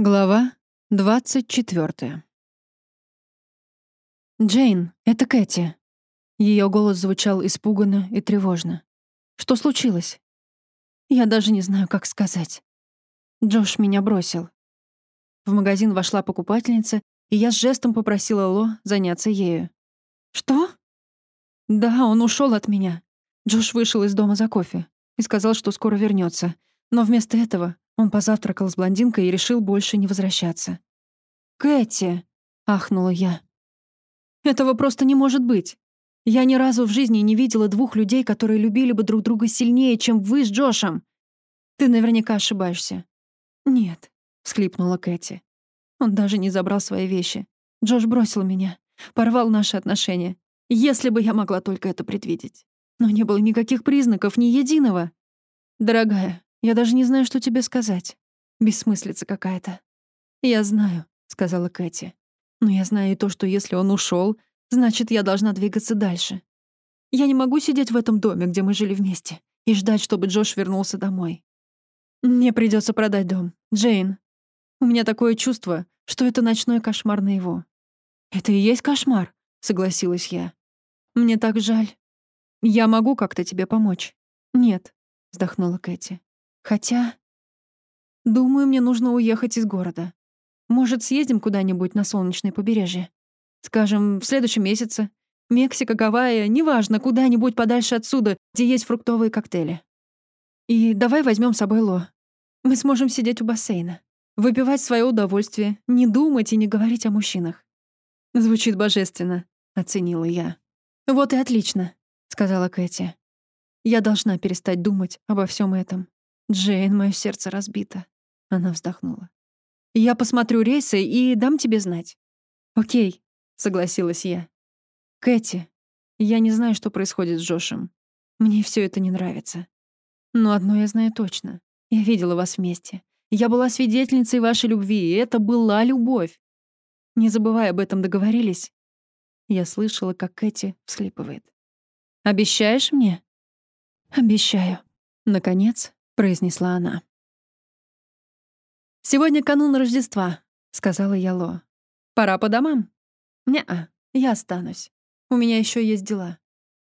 Глава 24. «Джейн, это Кэти». Ее голос звучал испуганно и тревожно. «Что случилось?» «Я даже не знаю, как сказать. Джош меня бросил». В магазин вошла покупательница, и я с жестом попросила Ло заняться ею. «Что?» «Да, он ушел от меня. Джош вышел из дома за кофе и сказал, что скоро вернется, но вместо этого он позавтракал с блондинкой и решил больше не возвращаться. «Кэти!» — ахнула я. «Этого просто не может быть. Я ни разу в жизни не видела двух людей, которые любили бы друг друга сильнее, чем вы с Джошем. Ты наверняка ошибаешься». «Нет», — всхлипнула Кэти. «Он даже не забрал свои вещи. Джош бросил меня, порвал наши отношения. Если бы я могла только это предвидеть. Но не было никаких признаков, ни единого. Дорогая, я даже не знаю, что тебе сказать. Бессмыслица какая-то. Я знаю, сказала Кэти. Но я знаю и то, что если он ушел, значит, я должна двигаться дальше. Я не могу сидеть в этом доме, где мы жили вместе, и ждать, чтобы Джош вернулся домой. Мне придется продать дом. Джейн, у меня такое чувство, что это ночной кошмар на его. Это и есть кошмар, согласилась я. Мне так жаль. Я могу как-то тебе помочь. Нет, вздохнула Кэти. Хотя... Думаю, мне нужно уехать из города. Может, съездим куда-нибудь на солнечное побережье? Скажем, в следующем месяце. Мексика, Гавайи, неважно, куда-нибудь подальше отсюда, где есть фруктовые коктейли. И давай возьмем с собой Ло. Мы сможем сидеть у бассейна, выпивать свое удовольствие, не думать и не говорить о мужчинах. Звучит божественно, оценила я. Вот и отлично, сказала Кэти. Я должна перестать думать обо всем этом. «Джейн, мое сердце разбито». Она вздохнула. «Я посмотрю рейсы и дам тебе знать». «Окей», — согласилась я. «Кэти, я не знаю, что происходит с Джошем. Мне все это не нравится. Но одно я знаю точно. Я видела вас вместе. Я была свидетельницей вашей любви, и это была любовь. Не забывай об этом, договорились?» Я слышала, как Кэти всхлипывает. «Обещаешь мне?» «Обещаю». Наконец, произнесла она. «Сегодня канун Рождества», — сказала я Ло. «Пора по домам?» «Не-а, я останусь. У меня еще есть дела».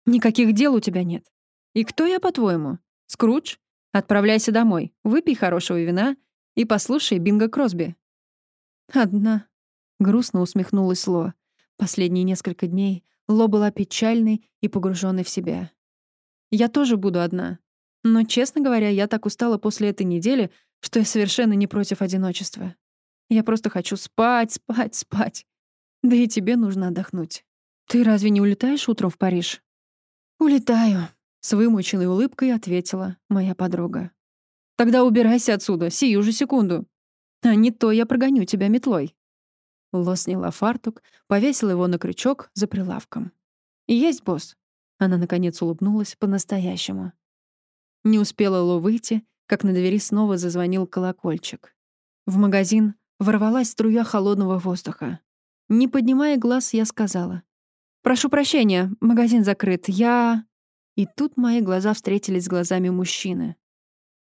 «Никаких дел у тебя нет. И кто я, по-твоему? Скрудж? Отправляйся домой, выпей хорошего вина и послушай Бинго Кросби». «Одна», — грустно усмехнулась Ло. Последние несколько дней Ло была печальной и погруженной в себя. «Я тоже буду одна. Но, честно говоря, я так устала после этой недели, что я совершенно не против одиночества. Я просто хочу спать, спать, спать. Да и тебе нужно отдохнуть. Ты разве не улетаешь утром в Париж? Улетаю, с вымученной улыбкой ответила моя подруга. Тогда убирайся отсюда, сию же секунду. А не то я прогоню тебя метлой. Ло сняла фартук, повесила его на крючок за прилавком. «Есть, босс». Она, наконец, улыбнулась по-настоящему. Не успела Ло выйти, как на двери снова зазвонил колокольчик. В магазин ворвалась струя холодного воздуха. Не поднимая глаз, я сказала. «Прошу прощения, магазин закрыт. Я...» И тут мои глаза встретились с глазами мужчины.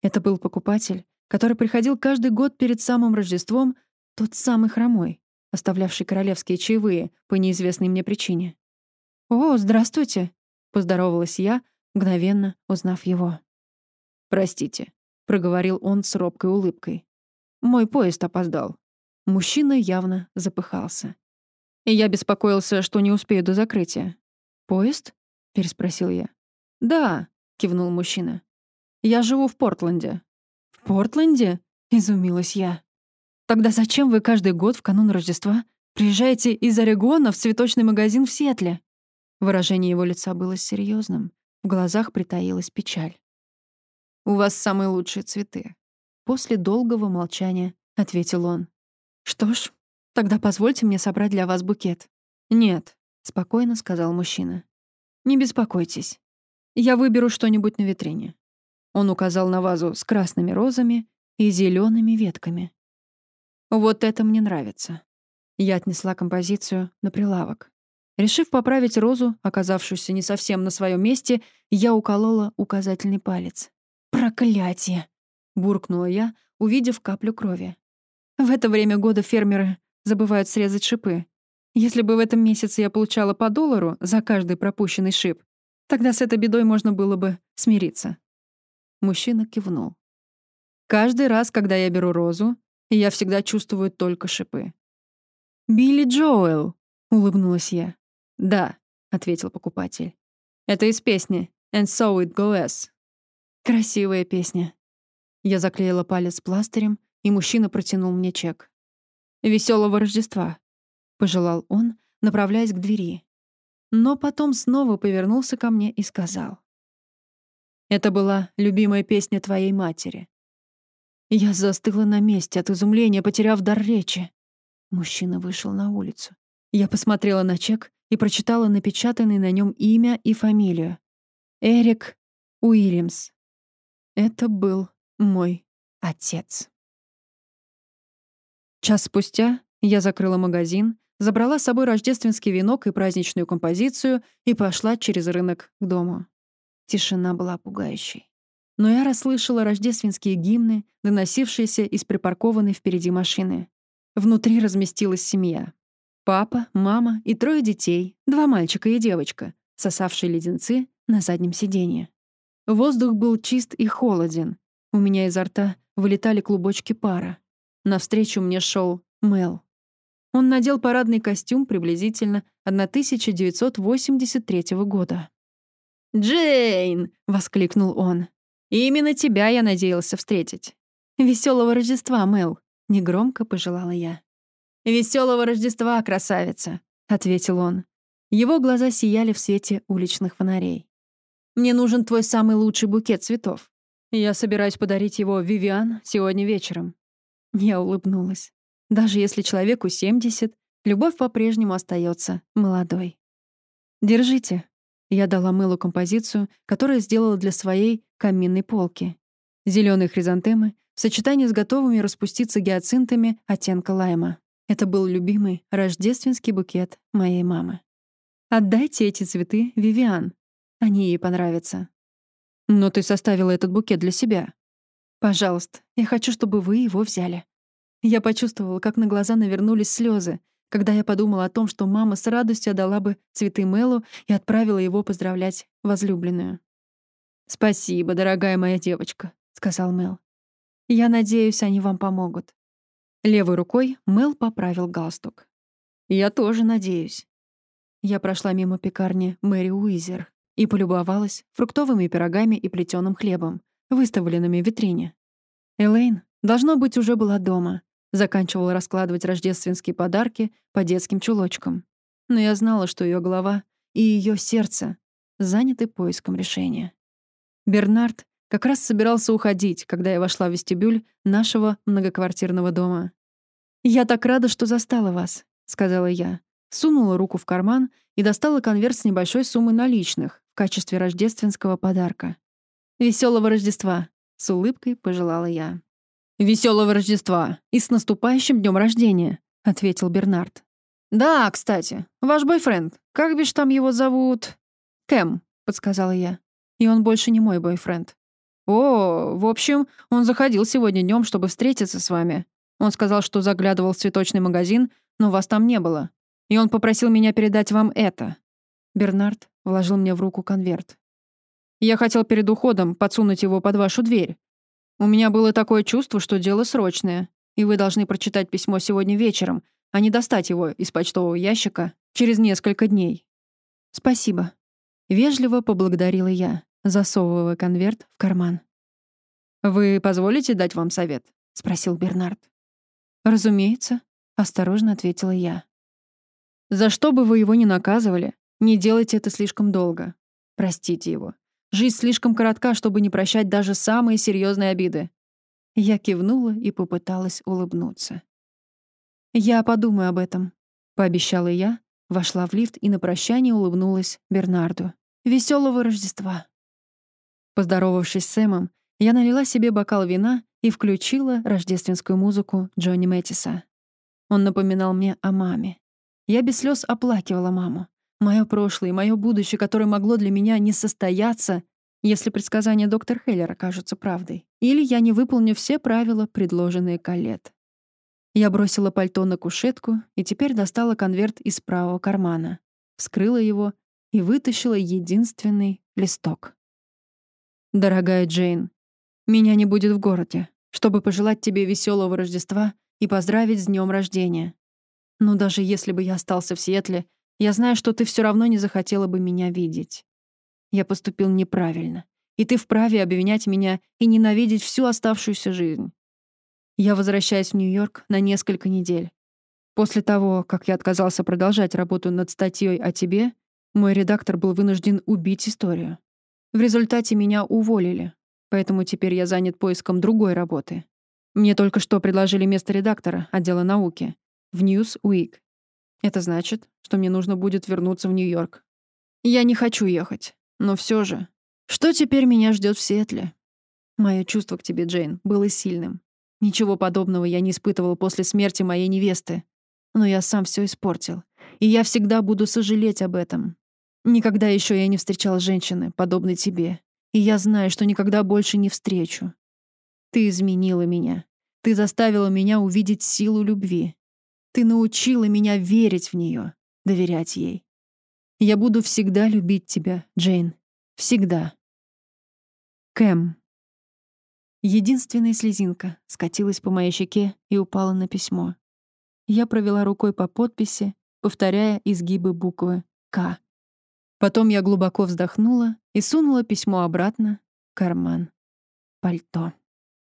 Это был покупатель, который приходил каждый год перед самым Рождеством, тот самый хромой, оставлявший королевские чаевые по неизвестной мне причине. «О, здравствуйте!» — поздоровалась я, мгновенно узнав его. «Простите», — проговорил он с робкой улыбкой. «Мой поезд опоздал». Мужчина явно запыхался. И я беспокоился, что не успею до закрытия. «Поезд?» — переспросил я. «Да», — кивнул мужчина. «Я живу в Портленде». «В Портленде?» — изумилась я. «Тогда зачем вы каждый год в канун Рождества приезжаете из Орегона в цветочный магазин в Сиэтле?» Выражение его лица было серьезным, в глазах притаилась печаль. У вас самые лучшие цветы». После долгого молчания ответил он. «Что ж, тогда позвольте мне собрать для вас букет». «Нет», — спокойно сказал мужчина. «Не беспокойтесь. Я выберу что-нибудь на витрине». Он указал на вазу с красными розами и зелеными ветками. «Вот это мне нравится». Я отнесла композицию на прилавок. Решив поправить розу, оказавшуюся не совсем на своем месте, я уколола указательный палец. «Проклятие!» — буркнула я, увидев каплю крови. В это время года фермеры забывают срезать шипы. Если бы в этом месяце я получала по доллару за каждый пропущенный шип, тогда с этой бедой можно было бы смириться. Мужчина кивнул. Каждый раз, когда я беру розу, я всегда чувствую только шипы. «Билли Джоэл!» — улыбнулась я. «Да», — ответил покупатель. «Это из песни «And so it goes». Красивая песня. Я заклеила палец пластырем, и мужчина протянул мне чек. «Веселого Рождества», — пожелал он, направляясь к двери. Но потом снова повернулся ко мне и сказал. «Это была любимая песня твоей матери. Я застыла на месте от изумления, потеряв дар речи. Мужчина вышел на улицу. Я посмотрела на чек и прочитала напечатанное на нем имя и фамилию. Эрик Уильямс. Это был мой отец. Час спустя я закрыла магазин, забрала с собой рождественский венок и праздничную композицию и пошла через рынок к дому. Тишина была пугающей но я расслышала рождественские гимны, доносившиеся из припаркованной впереди машины. Внутри разместилась семья. Папа, мама и трое детей, два мальчика и девочка, сосавшие леденцы на заднем сиденье. Воздух был чист и холоден. У меня изо рта вылетали клубочки пара. Навстречу мне шел Мел. Он надел парадный костюм приблизительно 1983 года. «Джейн!» — воскликнул он. Именно тебя я надеялся встретить. Веселого Рождества, Мэл, негромко пожелала я. Веселого Рождества, красавица, ответил он. Его глаза сияли в свете уличных фонарей. Мне нужен твой самый лучший букет цветов. Я собираюсь подарить его Вивиан сегодня вечером. Я улыбнулась. Даже если человеку 70, любовь по-прежнему остается молодой. Держите. Я дала Мэлу композицию, которую сделала для своей каминной полки. Зеленые хризантемы в сочетании с готовыми распуститься гиацинтами оттенка лайма. Это был любимый рождественский букет моей мамы. «Отдайте эти цветы Вивиан. Они ей понравятся». «Но ты составила этот букет для себя». «Пожалуйста, я хочу, чтобы вы его взяли». Я почувствовала, как на глаза навернулись слезы, когда я подумала о том, что мама с радостью отдала бы цветы Мэлу и отправила его поздравлять возлюбленную. «Спасибо, дорогая моя девочка», — сказал Мэл. «Я надеюсь, они вам помогут». Левой рукой Мэл поправил галстук. «Я тоже надеюсь». Я прошла мимо пекарни Мэри Уизер и полюбовалась фруктовыми пирогами и плетеным хлебом, выставленными в витрине. Элейн, должно быть, уже была дома, заканчивала раскладывать рождественские подарки по детским чулочкам. Но я знала, что ее голова и ее сердце заняты поиском решения. Бернард как раз собирался уходить, когда я вошла в вестибюль нашего многоквартирного дома. «Я так рада, что застала вас», — сказала я. Сунула руку в карман и достала конверт с небольшой суммой наличных качестве рождественского подарка. «Веселого Рождества!» — с улыбкой пожелала я. «Веселого Рождества и с наступающим днем рождения», — ответил Бернард. «Да, кстати, ваш бойфренд, как бишь там его зовут?» «Кэм», — подсказала я. «И он больше не мой бойфренд». «О, в общем, он заходил сегодня днем, чтобы встретиться с вами. Он сказал, что заглядывал в цветочный магазин, но вас там не было. И он попросил меня передать вам это». Бернард вложил мне в руку конверт. «Я хотел перед уходом подсунуть его под вашу дверь, у меня было такое чувство, что дело срочное, и вы должны прочитать письмо сегодня вечером, а не достать его из почтового ящика через несколько дней. Спасибо. Вежливо поблагодарила я, засовывая конверт в карман. «Вы позволите дать вам совет?» — спросил Бернард. «Разумеется», — осторожно ответила я. «За что бы вы его ни наказывали, не делайте это слишком долго. Простите его. Жизнь слишком коротка, чтобы не прощать даже самые серьезные обиды. Я кивнула и попыталась улыбнуться. «Я подумаю об этом», — пообещала я, вошла в лифт и на прощание улыбнулась Бернарду. «Веселого Рождества!» Поздоровавшись с Сэмом, я налила себе бокал вина и включила рождественскую музыку Джонни Мэттиса. Он напоминал мне о маме. Я без слез оплакивала маму. Мое прошлое и мое будущее, которое могло для меня не состояться, если предсказания доктора Хеллера окажутся правдой, или я не выполню все правила, предложенные Калет. Я бросила пальто на кушетку и теперь достала конверт из правого кармана, вскрыла его и вытащила единственный листок. «Дорогая Джейн, меня не будет в городе, чтобы пожелать тебе веселого Рождества и поздравить с днем рождения. Но даже если бы я остался в Сиэтле, я знаю, что ты все равно не захотела бы меня видеть. Я поступил неправильно, и ты вправе обвинять меня и ненавидеть всю оставшуюся жизнь. Я возвращаюсь в Нью-Йорк на несколько недель. После того, как я отказался продолжать работу над статьей о тебе, мой редактор был вынужден убить историю. В результате меня уволили, поэтому теперь я занят поиском другой работы. Мне только что предложили место редактора отдела науки в Newsweek. Это значит, что мне нужно будет вернуться в Нью-Йорк. Я не хочу ехать, но все же. Что теперь меня ждет в Сиэтле? Мое чувство к тебе, Джейн, было сильным. Ничего подобного я не испытывал после смерти моей невесты. Но я сам все испортил. И я всегда буду сожалеть об этом. Никогда еще я не встречал женщины, подобной тебе. И я знаю, что никогда больше не встречу. Ты изменила меня. Ты заставила меня увидеть силу любви. Ты научила меня верить в нее, доверять ей. Я буду всегда любить тебя, Джейн. Всегда. Кэм. Единственная слезинка скатилась по моей щеке и упала на письмо. Я провела рукой по подписи, повторяя изгибы буквы «К». Потом я глубоко вздохнула и сунула письмо обратно в карман пальто.